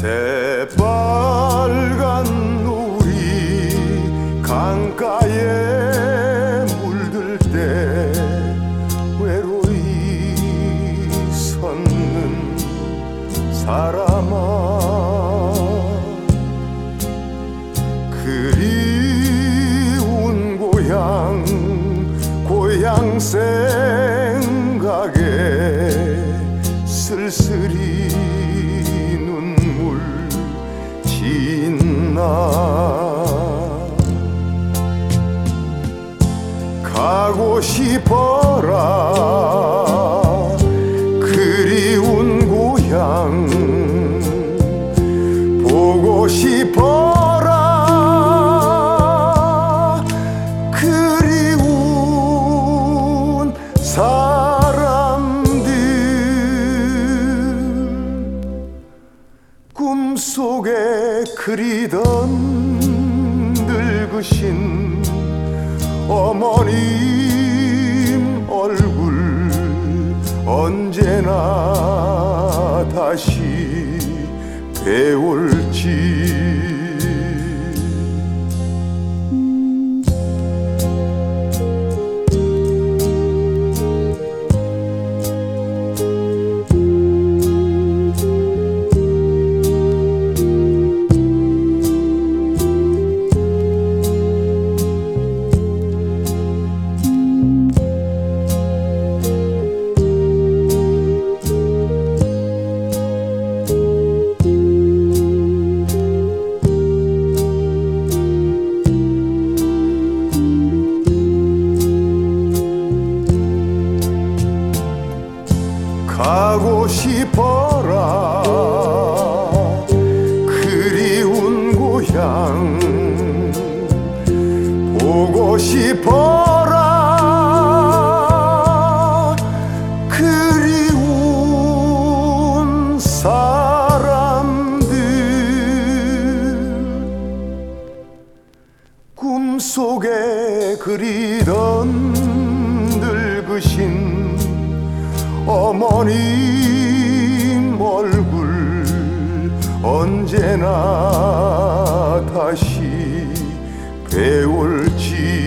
새빨간 우리 강가에 물들 때 외로이 섰는 사람아 그리운 고향 고향 생각에 쓸쓸히 싶어라. 그리운 고향 보고 싶어라. 그리운 사람들 꿈속에 그리던 늙으신 어머님 얼굴 언제나 다시 배울지 가고 싶어라. 그리운 고향 보고 싶어라. 그리운 사람들 꿈속에 그리던 늙으신 어머님 얼굴 언제나 다시 배울지.